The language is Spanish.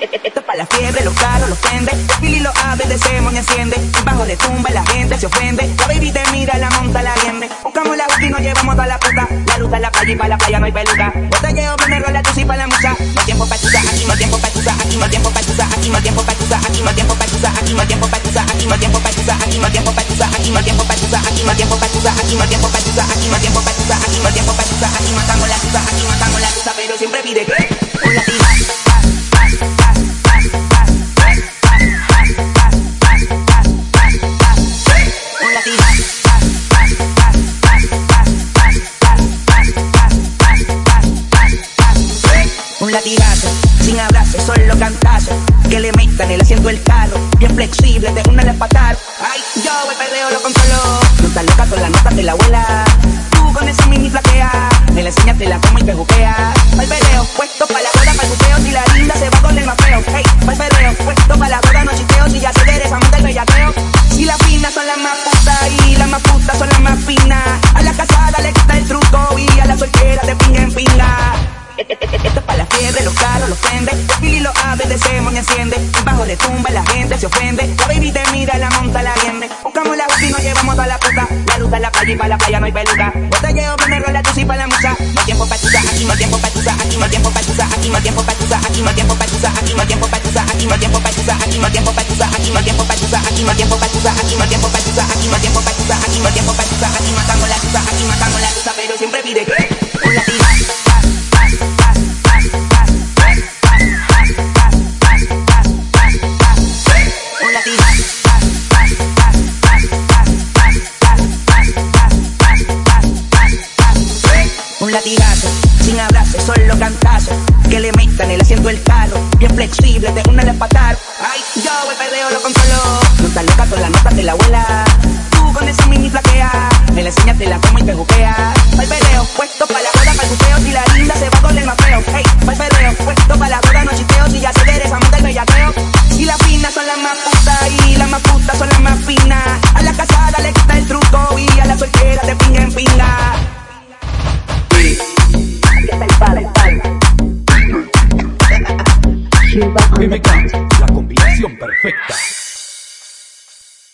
Esto es para la fiebre, los carros, los pende. Billy lo abre, deseo y enciende. El bajo retumba, la gente se ofende. La baby te mira, la monta, la riende. Buscamos la y nos llevamos a la puta. La ruta es la calle y para la playa no hay peluca. Botelleo, me rola, tú sí para la mucha. No tiempo para tusa, aquí no tiempo para tusa, aquí no tiempo para tusa, aquí no tiempo para tusa, aquí no tiempo para tusa, aquí no tiempo para tusa, aquí no tiempo para tusa, aquí no tiempo para tusa, aquí no tiempo para tusa, aquí no tiempo para tusa, aquí no tiempo para tusa, aquí no tiempo para tusa, aquí no tiempo para tusa, aquí matamos la tusa, aquí matamos la tusa, pero siempre pide que Sin abrazo, solo cantazo. Que le metan el asiento del carro Bien flexible, de una le patar. Ay, yo el perreo lo controlo. No loca con la nota de la abuela. Tú con esa mini flaquea Me la enseñaste la como y te juquea Pa'l perreo, puesto pa' la boda, pa'l buteo Si la linda se va con el más pende. Billy lo abre, deseo y enciende. El bajo retumba, la gente se ofende. La baby te mira, la monta, la riende. Buscamos la y nos llevamos a la puta. La ruta es la calle y para la playa no hay peluca. Botelleo, me rola, tú sí para la mucha. No tiempo para tusa, aquí no tiempo para tusa, aquí no tiempo para tusa, aquí no tiempo para tusa, aquí no tiempo para tusa, aquí no tiempo para tusa, aquí no tiempo para tusa, aquí no tiempo para tusa, aquí no tiempo para tusa, aquí no tiempo para tusa, aquí no tiempo para tusa, aquí no tiempo para tusa, aquí no tiempo para tusa, aquí matamos la tusa, aquí matamos la tusa, pero siempre pide que Sin abrazo, solo cantazo. Que le metan el asiento del carro Bien flexible, de una le patar Ay, yo el perreo lo controlo La combinación perfecta.